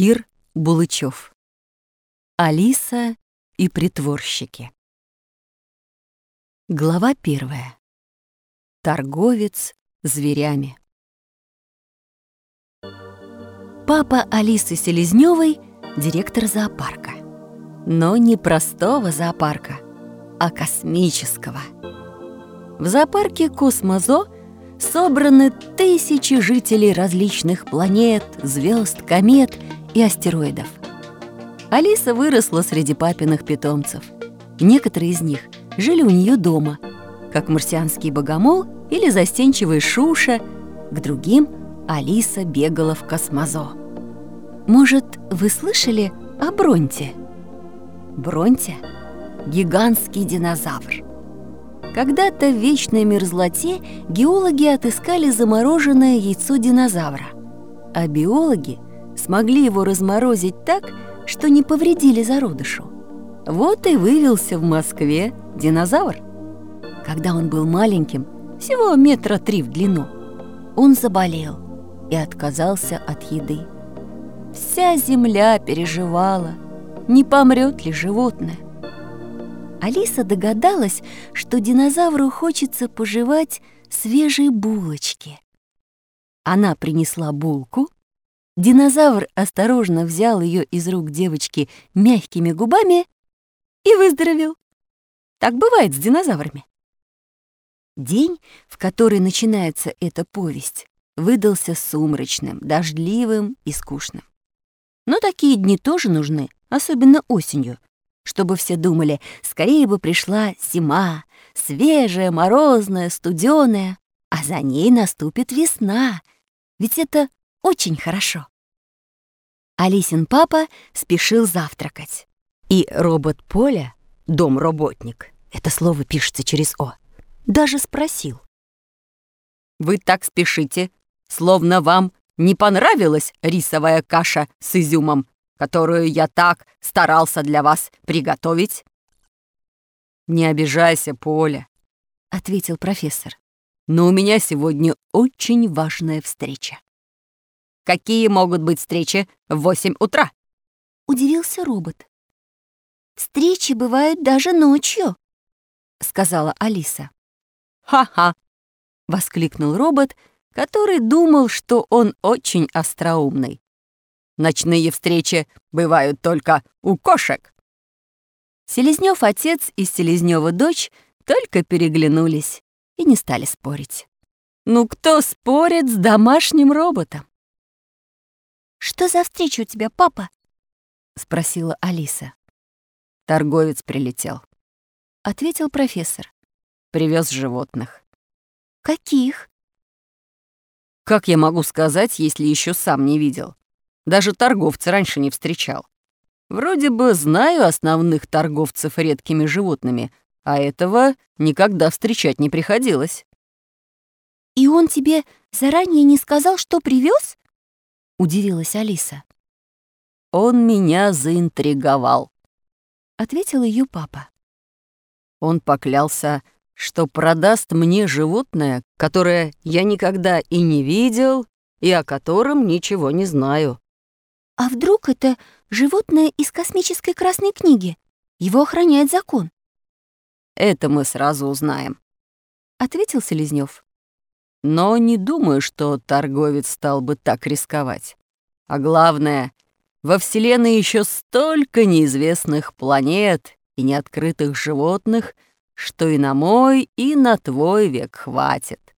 Кир Булычев. Алиса и притворщики. Глава первая. Торговец зверями. Папа Алисы Селезнёвой — директор зоопарка. Но не простого зоопарка, а космического. В зоопарке «Космозо» собраны тысячи жителей различных планет, звезд, комет и астероидов. Алиса выросла среди папиных питомцев. Некоторые из них жили у нее дома, как марсианский богомол или застенчивый Шуша, к другим Алиса бегала в космозо. Может, вы слышали о Бронте? Бронте — гигантский динозавр. Когда-то в вечной мерзлоте геологи отыскали замороженное яйцо динозавра, а биологи смогли его разморозить так, что не повредили зародышу. Вот и вывелся в Москве динозавр. Когда он был маленьким, всего метра три в длину, он заболел и отказался от еды. Вся земля переживала, не помрет ли животное. Алиса догадалась, что динозавру хочется пожевать свежие булочки. Она принесла булку. Динозавр осторожно взял ее из рук девочки мягкими губами и выздоровел. Так бывает с динозаврами. День, в который начинается эта повесть, выдался сумрачным, дождливым и скучным. Но такие дни тоже нужны, особенно осенью, чтобы все думали, скорее бы пришла зима, свежая, морозная, студеная, а за ней наступит весна, ведь это очень хорошо. Алисин папа спешил завтракать, и робот Поля, дом-работник, это слово пишется через «о», даже спросил. «Вы так спешите, словно вам не понравилась рисовая каша с изюмом которую я так старался для вас приготовить?» «Не обижайся, Поля», — ответил профессор. «Но у меня сегодня очень важная встреча». «Какие могут быть встречи в восемь утра?» — удивился робот. «Встречи бывают даже ночью», — сказала Алиса. «Ха-ха!» — воскликнул робот, который думал, что он очень остроумный. Ночные встречи бывают только у кошек. Селезнёв отец и Селезнёва дочь только переглянулись и не стали спорить. Ну кто спорит с домашним роботом? «Что за встреча у тебя, папа?» — спросила Алиса. Торговец прилетел. Ответил профессор. Привез животных. «Каких?» «Как я могу сказать, если еще сам не видел? Даже торговца раньше не встречал. Вроде бы знаю основных торговцев редкими животными, а этого никогда встречать не приходилось. «И он тебе заранее не сказал, что привез? Удивилась Алиса. «Он меня заинтриговал», — ответил ее папа. Он поклялся, что продаст мне животное, которое я никогда и не видел, и о котором ничего не знаю. А вдруг это животное из космической красной книги? Его охраняет закон. Это мы сразу узнаем, ответил Селезнёв. Но не думаю, что торговец стал бы так рисковать. А главное, во Вселенной еще столько неизвестных планет и неоткрытых животных, что и на мой, и на твой век хватит.